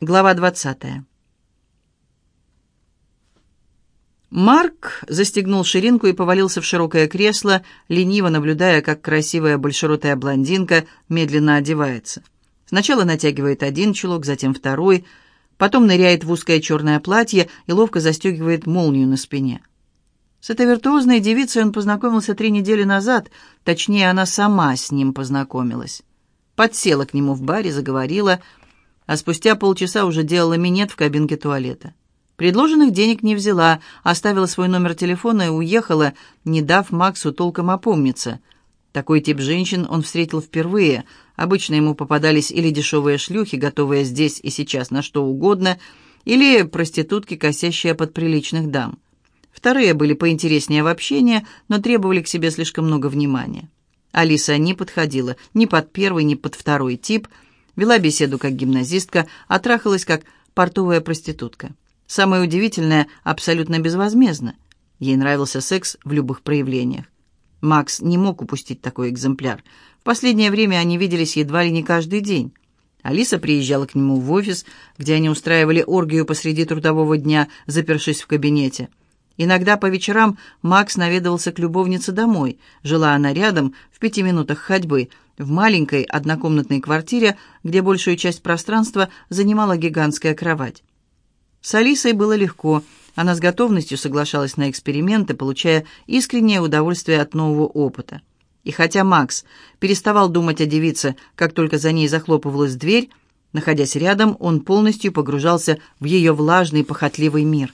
Глава 20. Марк застегнул ширинку и повалился в широкое кресло, лениво наблюдая, как красивая большеротая блондинка медленно одевается. Сначала натягивает один чулок, затем второй, потом ныряет в узкое черное платье и ловко застегивает молнию на спине. С этой виртуозной девицей он познакомился три недели назад, точнее, она сама с ним познакомилась. Подсела к нему в баре, заговорила — а спустя полчаса уже делала минет в кабинке туалета. Предложенных денег не взяла, оставила свой номер телефона и уехала, не дав Максу толком опомниться. Такой тип женщин он встретил впервые. Обычно ему попадались или дешевые шлюхи, готовые здесь и сейчас на что угодно, или проститутки, косящие под приличных дам. Вторые были поинтереснее в общении, но требовали к себе слишком много внимания. Алиса не подходила ни под первый, ни под второй тип – Вела беседу как гимназистка, а трахалась как портовая проститутка. Самое удивительное, абсолютно безвозмездно. Ей нравился секс в любых проявлениях. Макс не мог упустить такой экземпляр. В последнее время они виделись едва ли не каждый день. Алиса приезжала к нему в офис, где они устраивали оргию посреди трудового дня, запершись в кабинете. Иногда по вечерам Макс наведывался к любовнице домой. Жила она рядом, в пяти минутах ходьбы, в маленькой однокомнатной квартире, где большую часть пространства занимала гигантская кровать. С Алисой было легко. Она с готовностью соглашалась на эксперименты, получая искреннее удовольствие от нового опыта. И хотя Макс переставал думать о девице, как только за ней захлопывалась дверь, находясь рядом, он полностью погружался в ее влажный, похотливый мир.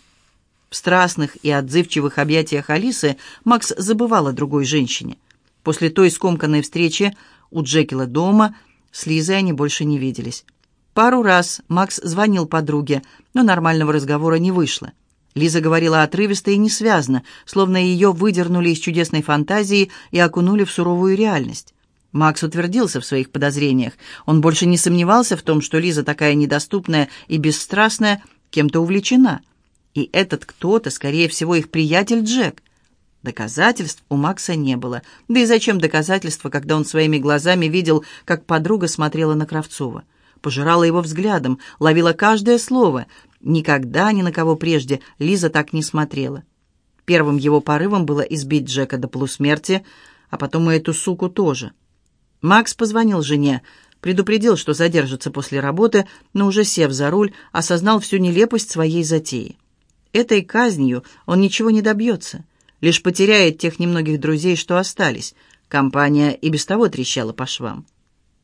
В страстных и отзывчивых объятиях Алисы Макс забывал о другой женщине. После той скомканной встречи у Джекила дома с Лизой они больше не виделись. Пару раз Макс звонил подруге, но нормального разговора не вышло. Лиза говорила отрывисто и несвязно, словно ее выдернули из чудесной фантазии и окунули в суровую реальность. Макс утвердился в своих подозрениях. Он больше не сомневался в том, что Лиза такая недоступная и бесстрастная, кем-то увлечена – и этот кто-то, скорее всего, их приятель Джек. Доказательств у Макса не было. Да и зачем доказательства, когда он своими глазами видел, как подруга смотрела на Кравцова? Пожирала его взглядом, ловила каждое слово. Никогда ни на кого прежде Лиза так не смотрела. Первым его порывом было избить Джека до полусмерти, а потом и эту суку тоже. Макс позвонил жене, предупредил, что задержится после работы, но уже сев за руль, осознал всю нелепость своей затеи. Этой казнью он ничего не добьется, лишь потеряет тех немногих друзей, что остались. Компания и без того трещала по швам.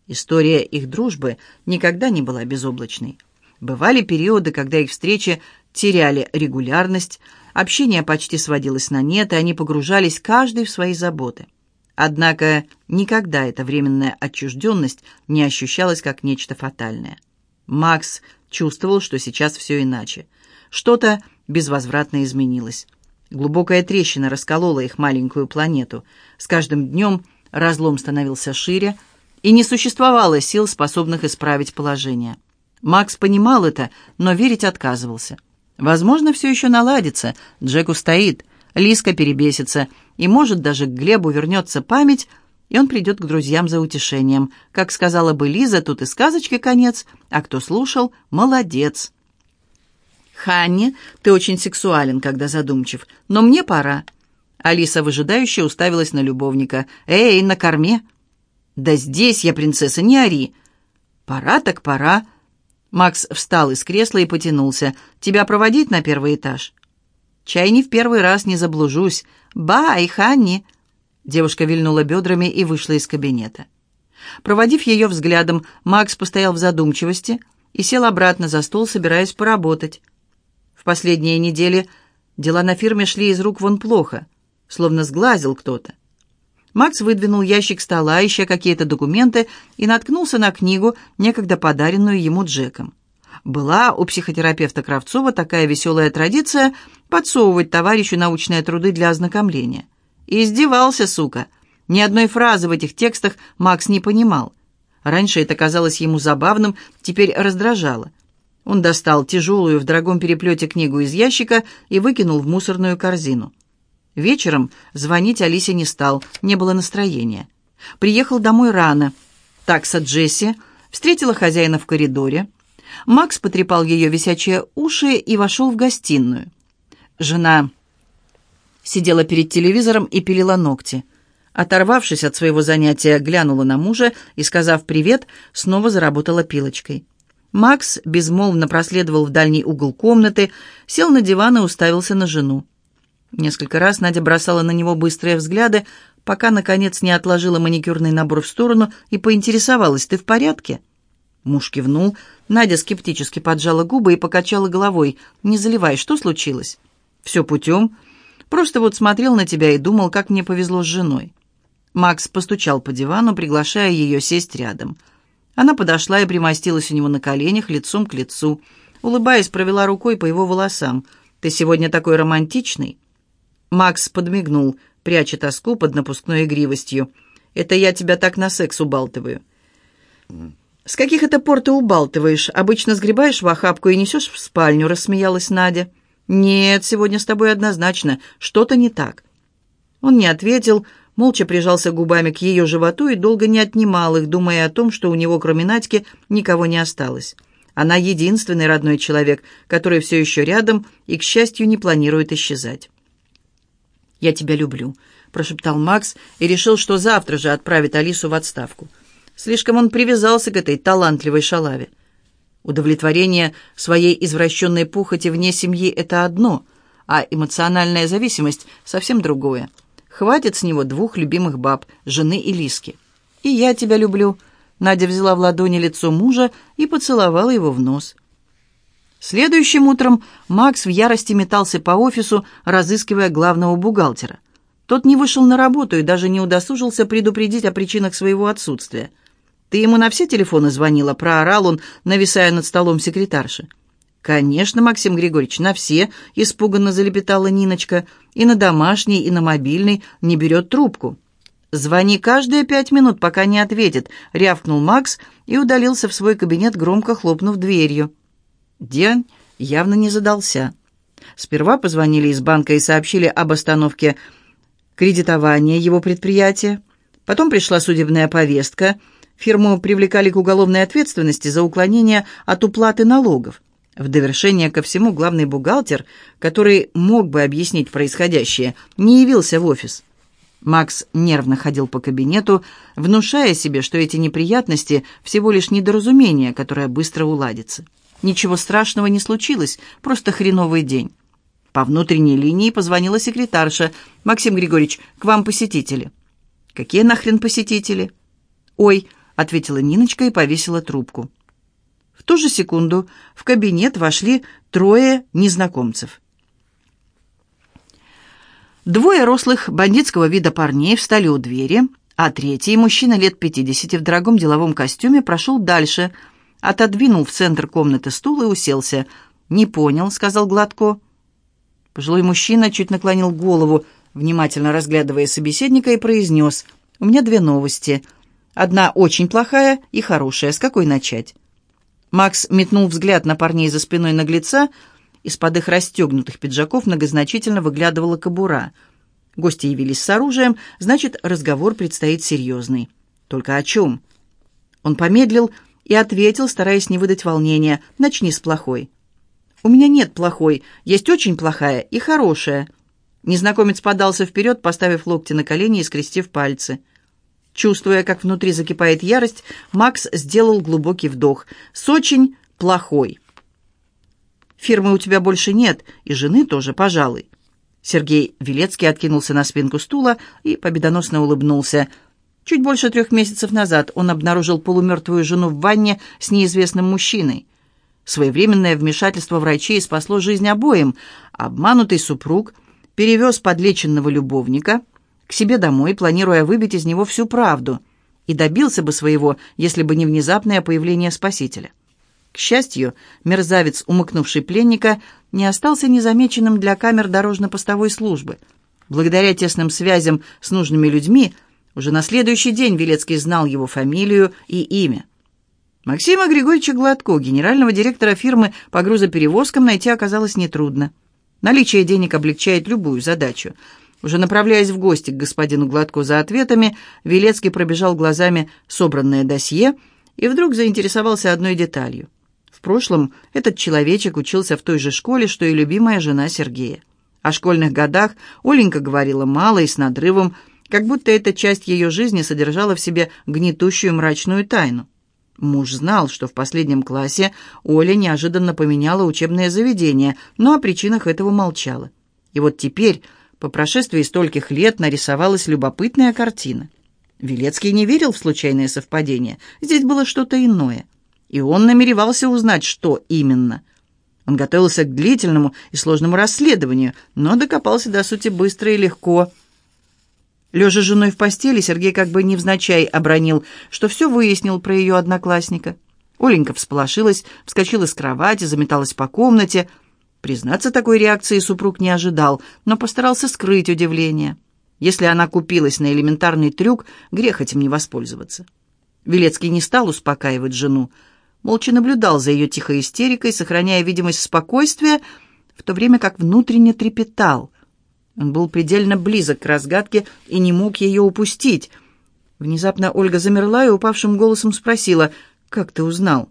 История их дружбы никогда не была безоблачной. Бывали периоды, когда их встречи теряли регулярность, общение почти сводилось на нет, и они погружались каждый в свои заботы. Однако никогда эта временная отчужденность не ощущалась как нечто фатальное. Макс чувствовал, что сейчас все иначе. Что-то безвозвратно изменилось. Глубокая трещина расколола их маленькую планету. С каждым днем разлом становился шире, и не существовало сил, способных исправить положение. Макс понимал это, но верить отказывался. Возможно, все еще наладится, Джек устоит, Лиска перебесится, и, может, даже к Глебу вернется память, и он придет к друзьям за утешением. Как сказала бы Лиза, тут и сказочки конец, а кто слушал, молодец. «Ханни, ты очень сексуален, когда задумчив, но мне пора». Алиса выжидающе уставилась на любовника. «Эй, на корме!» «Да здесь я, принцесса, не ори!» «Пора так пора!» Макс встал из кресла и потянулся. «Тебя проводить на первый этаж?» «Чай не в первый раз не заблужусь. Бай, Ханни!» Девушка вильнула бедрами и вышла из кабинета. Проводив ее взглядом, Макс постоял в задумчивости и сел обратно за стол, собираясь поработать. В последние недели дела на фирме шли из рук вон плохо, словно сглазил кто-то. Макс выдвинул ящик стола, ища какие-то документы, и наткнулся на книгу, некогда подаренную ему Джеком. Была у психотерапевта Кравцова такая веселая традиция подсовывать товарищу научные труды для ознакомления. И издевался, сука. Ни одной фразы в этих текстах Макс не понимал. Раньше это казалось ему забавным, теперь раздражало. Он достал тяжелую в дорогом переплете книгу из ящика и выкинул в мусорную корзину. Вечером звонить Алисе не стал, не было настроения. Приехал домой рано. Такса Джесси встретила хозяина в коридоре. Макс потрепал ее висячие уши и вошел в гостиную. Жена сидела перед телевизором и пилила ногти. Оторвавшись от своего занятия, глянула на мужа и, сказав «привет», снова заработала пилочкой. Макс безмолвно проследовал в дальний угол комнаты, сел на диван и уставился на жену. Несколько раз Надя бросала на него быстрые взгляды, пока, наконец, не отложила маникюрный набор в сторону и поинтересовалась, «Ты в порядке?» Муж кивнул. Надя скептически поджала губы и покачала головой. «Не заливай, что случилось?» «Все путем. Просто вот смотрел на тебя и думал, как мне повезло с женой». Макс постучал по дивану, приглашая ее сесть рядом. Она подошла и примостилась у него на коленях, лицом к лицу. Улыбаясь, провела рукой по его волосам. «Ты сегодня такой романтичный». Макс подмигнул, пряча тоску под напускной игривостью. «Это я тебя так на секс убалтываю». «С каких это пор ты убалтываешь? Обычно сгребаешь в охапку и несешь в спальню», — рассмеялась Надя. «Нет, сегодня с тобой однозначно. Что-то не так». Он не ответил, молча прижался губами к ее животу и долго не отнимал их, думая о том, что у него, кроме Надьки, никого не осталось. Она единственный родной человек, который все еще рядом и, к счастью, не планирует исчезать. «Я тебя люблю», — прошептал Макс и решил, что завтра же отправит Алису в отставку. Слишком он привязался к этой талантливой шалаве. Удовлетворение своей извращенной пухоти вне семьи — это одно, а эмоциональная зависимость — совсем другое. Хватит с него двух любимых баб, жены и Лиски. «И я тебя люблю», — Надя взяла в ладони лицо мужа и поцеловала его в нос. Следующим утром Макс в ярости метался по офису, разыскивая главного бухгалтера. Тот не вышел на работу и даже не удосужился предупредить о причинах своего отсутствия. «Ты ему на все телефоны звонила?» — проорал он, нависая над столом секретарши. «Конечно, Максим Григорьевич, на все», — испуганно залепетала Ниночка. «И на домашний, и на мобильный не берет трубку». «Звони каждые пять минут, пока не ответит», — рявкнул Макс и удалился в свой кабинет, громко хлопнув дверью. День явно не задался. Сперва позвонили из банка и сообщили об остановке кредитования его предприятия. Потом пришла судебная повестка. Фирму привлекали к уголовной ответственности за уклонение от уплаты налогов. В довершение ко всему главный бухгалтер, который мог бы объяснить происходящее, не явился в офис. Макс нервно ходил по кабинету, внушая себе, что эти неприятности всего лишь недоразумение, которое быстро уладится. Ничего страшного не случилось, просто хреновый день. По внутренней линии позвонила секретарша. «Максим Григорьевич, к вам посетители». «Какие нахрен посетители?» «Ой», — ответила Ниночка и повесила трубку. В ту же секунду в кабинет вошли трое незнакомцев. Двое рослых бандитского вида парней встали у двери, а третий, мужчина лет пятидесяти в дорогом деловом костюме, прошел дальше — отодвинул в центр комнаты стул и уселся. «Не понял», — сказал Гладко. Пожилой мужчина чуть наклонил голову, внимательно разглядывая собеседника, и произнес. «У меня две новости. Одна очень плохая и хорошая. С какой начать?» Макс метнул взгляд на парней за спиной наглеца. Из-под их расстегнутых пиджаков многозначительно выглядывала кобура. Гости явились с оружием, значит, разговор предстоит серьезный. Только о чем? Он помедлил, и ответил, стараясь не выдать волнения, «Начни с плохой». «У меня нет плохой, есть очень плохая и хорошая». Незнакомец подался вперед, поставив локти на колени и скрестив пальцы. Чувствуя, как внутри закипает ярость, Макс сделал глубокий вдох. «С очень плохой». «Фирмы у тебя больше нет, и жены тоже, пожалуй». Сергей Велецкий откинулся на спинку стула и победоносно улыбнулся – Чуть больше трех месяцев назад он обнаружил полумертвую жену в ванне с неизвестным мужчиной. Своевременное вмешательство врачей спасло жизнь обоим. Обманутый супруг перевез подлеченного любовника к себе домой, планируя выбить из него всю правду, и добился бы своего, если бы не внезапное появление спасителя. К счастью, мерзавец, умыкнувший пленника, не остался незамеченным для камер дорожно-постовой службы. Благодаря тесным связям с нужными людьми – уже на следующий день Велецкий знал его фамилию и имя. Максима Григорьевича Гладко, генерального директора фирмы по грузоперевозкам, найти оказалось нетрудно. Наличие денег облегчает любую задачу. Уже направляясь в гости к господину Гладко за ответами, Велецкий пробежал глазами собранное досье и вдруг заинтересовался одной деталью. В прошлом этот человечек учился в той же школе, что и любимая жена Сергея. О школьных годах Оленька говорила мало и с надрывом, как будто эта часть ее жизни содержала в себе гнетущую мрачную тайну. Муж знал, что в последнем классе Оля неожиданно поменяла учебное заведение, но о причинах этого молчала. И вот теперь, по прошествии стольких лет, нарисовалась любопытная картина. Велецкий не верил в случайные совпадения. Здесь было что-то иное. И он намеревался узнать, что именно. Он готовился к длительному и сложному расследованию, но докопался до сути быстро и легко. Лежа женой в постели, Сергей как бы невзначай обронил, что все выяснил про ее одноклассника. Оленька всполошилась, вскочила с кровати, заметалась по комнате. Признаться, такой реакции супруг не ожидал, но постарался скрыть удивление. Если она купилась на элементарный трюк, грех этим не воспользоваться. Велецкий не стал успокаивать жену, молча наблюдал за ее тихой истерикой, сохраняя видимость спокойствия, в то время как внутренне трепетал. Он был предельно близок к разгадке и не мог ее упустить. Внезапно Ольга замерла и упавшим голосом спросила, «Как ты узнал?»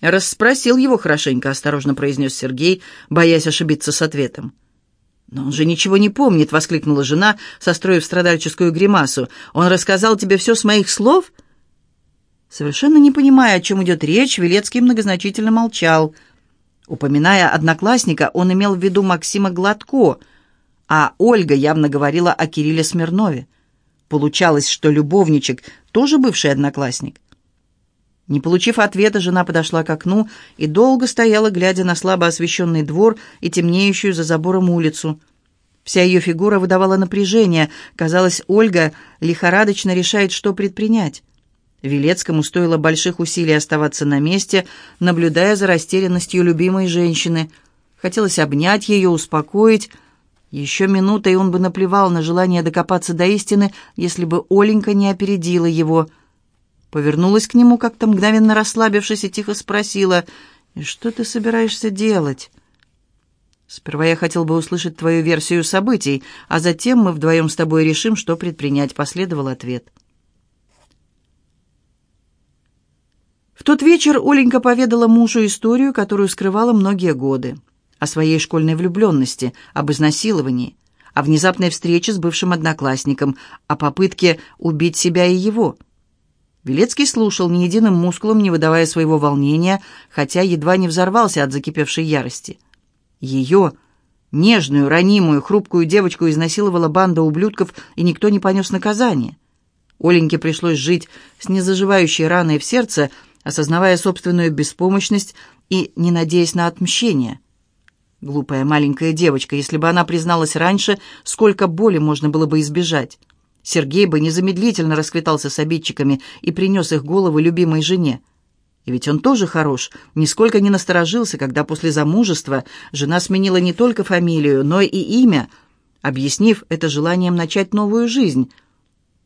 «Расспросил его хорошенько», — осторожно произнес Сергей, боясь ошибиться с ответом. «Но он же ничего не помнит!» — воскликнула жена, состроив страдальческую гримасу. «Он рассказал тебе все с моих слов?» Совершенно не понимая, о чем идет речь, Велецкий многозначительно молчал. Упоминая одноклассника, он имел в виду Максима Гладко, а Ольга явно говорила о Кирилле Смирнове. Получалось, что любовничек тоже бывший одноклассник. Не получив ответа, жена подошла к окну и долго стояла, глядя на слабо освещенный двор и темнеющую за забором улицу. Вся ее фигура выдавала напряжение. Казалось, Ольга лихорадочно решает, что предпринять. Велецкому стоило больших усилий оставаться на месте, наблюдая за растерянностью любимой женщины. Хотелось обнять ее, успокоить. Еще минута, и он бы наплевал на желание докопаться до истины, если бы Оленька не опередила его — Повернулась к нему, как-то мгновенно расслабившись, и тихо спросила, «И что ты собираешься делать?» «Сперва я хотел бы услышать твою версию событий, а затем мы вдвоем с тобой решим, что предпринять», — последовал ответ. В тот вечер Оленька поведала мужу историю, которую скрывала многие годы. О своей школьной влюбленности, об изнасиловании, о внезапной встрече с бывшим одноклассником, о попытке убить себя и его — Велецкий слушал ни единым мускулом, не выдавая своего волнения, хотя едва не взорвался от закипевшей ярости. Ее, нежную, ранимую, хрупкую девочку изнасиловала банда ублюдков, и никто не понес наказание. Оленьке пришлось жить с незаживающей раной в сердце, осознавая собственную беспомощность и не надеясь на отмщение. Глупая маленькая девочка, если бы она призналась раньше, сколько боли можно было бы избежать. Сергей бы незамедлительно расквитался с обидчиками и принес их головы любимой жене. И ведь он тоже хорош, нисколько не насторожился, когда после замужества жена сменила не только фамилию, но и имя, объяснив это желанием начать новую жизнь.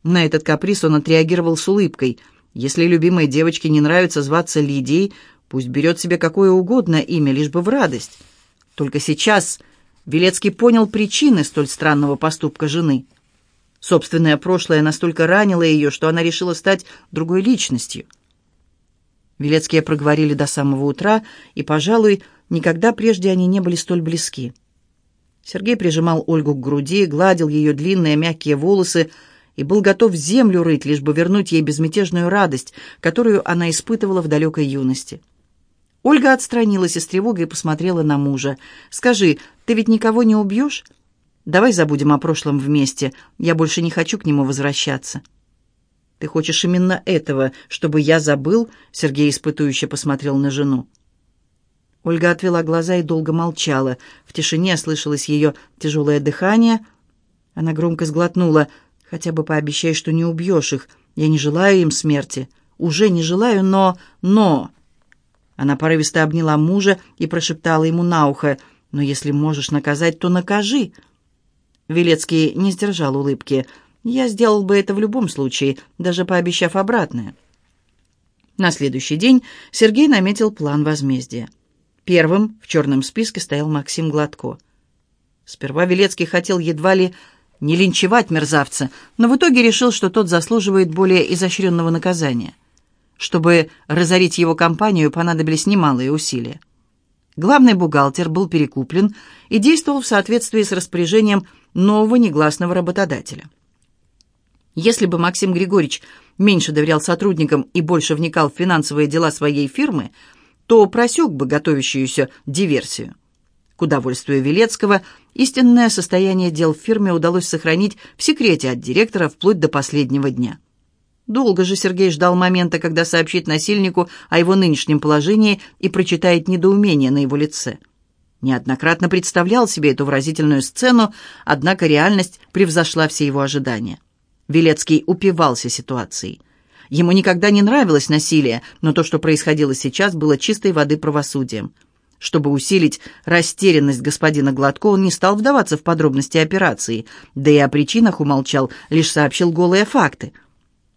На этот каприз он отреагировал с улыбкой. Если любимой девочке не нравится зваться Лидией, пусть берет себе какое угодно имя, лишь бы в радость. Только сейчас Велецкий понял причины столь странного поступка жены – Собственное прошлое настолько ранило ее, что она решила стать другой личностью. Велецкие проговорили до самого утра, и, пожалуй, никогда прежде они не были столь близки. Сергей прижимал Ольгу к груди, гладил ее длинные мягкие волосы и был готов землю рыть, лишь бы вернуть ей безмятежную радость, которую она испытывала в далекой юности. Ольга отстранилась и с тревогой посмотрела на мужа. «Скажи, ты ведь никого не убьешь?» Давай забудем о прошлом вместе. Я больше не хочу к нему возвращаться». «Ты хочешь именно этого, чтобы я забыл?» Сергей испытующе посмотрел на жену. Ольга отвела глаза и долго молчала. В тишине слышалось ее тяжелое дыхание. Она громко сглотнула. «Хотя бы пообещай, что не убьешь их. Я не желаю им смерти. Уже не желаю, но... но...» Она порывисто обняла мужа и прошептала ему на ухо. «Но если можешь наказать, то накажи. Велецкий не сдержал улыбки. «Я сделал бы это в любом случае, даже пообещав обратное». На следующий день Сергей наметил план возмездия. Первым в черном списке стоял Максим Гладко. Сперва Велецкий хотел едва ли не линчевать мерзавца, но в итоге решил, что тот заслуживает более изощренного наказания. Чтобы разорить его компанию, понадобились немалые усилия. Главный бухгалтер был перекуплен и действовал в соответствии с распоряжением нового негласного работодателя. Если бы Максим Григорьевич меньше доверял сотрудникам и больше вникал в финансовые дела своей фирмы, то просек бы готовящуюся диверсию. К удовольствию Велецкого истинное состояние дел в фирме удалось сохранить в секрете от директора вплоть до последнего дня. Долго же Сергей ждал момента, когда сообщит насильнику о его нынешнем положении и прочитает недоумение на его лице. Неоднократно представлял себе эту выразительную сцену, однако реальность превзошла все его ожидания. Велецкий упивался ситуацией. Ему никогда не нравилось насилие, но то, что происходило сейчас, было чистой воды правосудием. Чтобы усилить растерянность господина Гладко, он не стал вдаваться в подробности операции, да и о причинах умолчал, лишь сообщил голые факты –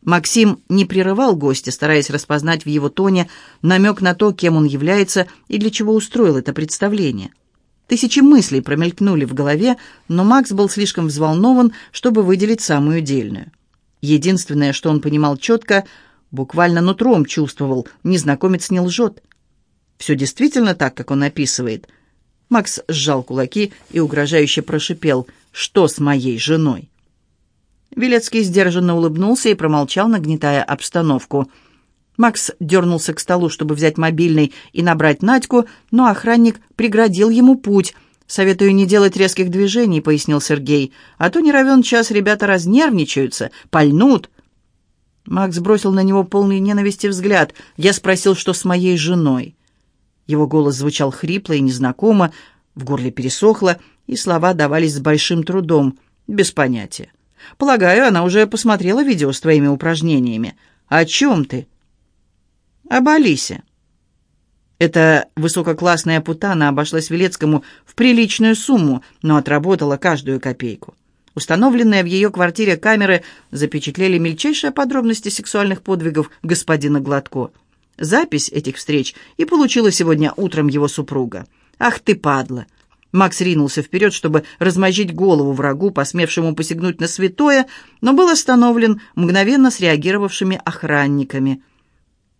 Максим не прерывал гостя, стараясь распознать в его тоне намек на то, кем он является и для чего устроил это представление. Тысячи мыслей промелькнули в голове, но Макс был слишком взволнован, чтобы выделить самую дельную. Единственное, что он понимал четко, буквально нутром чувствовал, незнакомец не лжет. Все действительно так, как он описывает. Макс сжал кулаки и угрожающе прошипел «Что с моей женой?» Велецкий сдержанно улыбнулся и промолчал, нагнетая обстановку. Макс дернулся к столу, чтобы взять мобильный и набрать Надьку, но охранник преградил ему путь. «Советую не делать резких движений», — пояснил Сергей. «А то не равен час ребята разнервничаются, пальнут». Макс бросил на него полный ненависти взгляд. Я спросил, что с моей женой. Его голос звучал хрипло и незнакомо, в горле пересохло, и слова давались с большим трудом, без понятия. Полагаю, она уже посмотрела видео с твоими упражнениями. О чем ты?» «Об Алисе». Эта высококлассная путана обошлась Велецкому в приличную сумму, но отработала каждую копейку. Установленные в ее квартире камеры запечатлели мельчайшие подробности сексуальных подвигов господина Гладко. Запись этих встреч и получила сегодня утром его супруга. «Ах ты, падла! Макс ринулся вперед, чтобы размозжить голову врагу, посмевшему посягнуть на святое, но был остановлен мгновенно среагировавшими охранниками.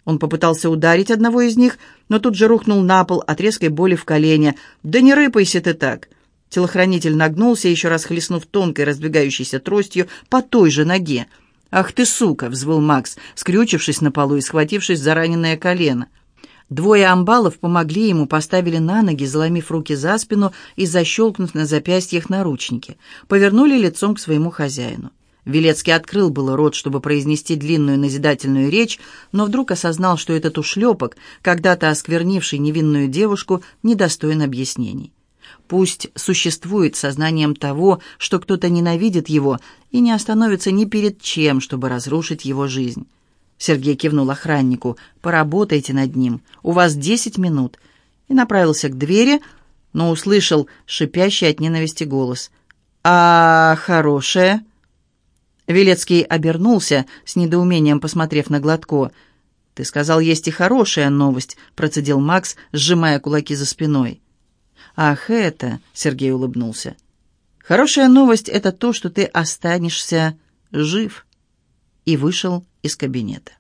Он попытался ударить одного из них, но тут же рухнул на пол от резкой боли в колене. «Да не рыпайся ты так!» Телохранитель нагнулся, еще раз хлестнув тонкой раздвигающейся тростью по той же ноге. «Ах ты, сука!» — взвыл Макс, скрючившись на полу и схватившись за раненое колено. Двое амбалов помогли ему, поставили на ноги, заломив руки за спину и защелкнув на запястьях наручники. Повернули лицом к своему хозяину. Велецкий открыл было рот, чтобы произнести длинную назидательную речь, но вдруг осознал, что этот ушлепок, когда-то осквернивший невинную девушку, недостоин объяснений. Пусть существует сознанием того, что кто-то ненавидит его и не остановится ни перед чем, чтобы разрушить его жизнь. Сергей кивнул охраннику. «Поработайте над ним. У вас десять минут». И направился к двери, но услышал шипящий от ненависти голос. «А хорошая?» Велецкий обернулся, с недоумением посмотрев на Гладко. «Ты сказал, есть и хорошая новость», — процедил Макс, сжимая кулаки за спиной. «Ах, это...» — Сергей улыбнулся. «Хорошая новость — это то, что ты останешься жив». И вышел из кабинета.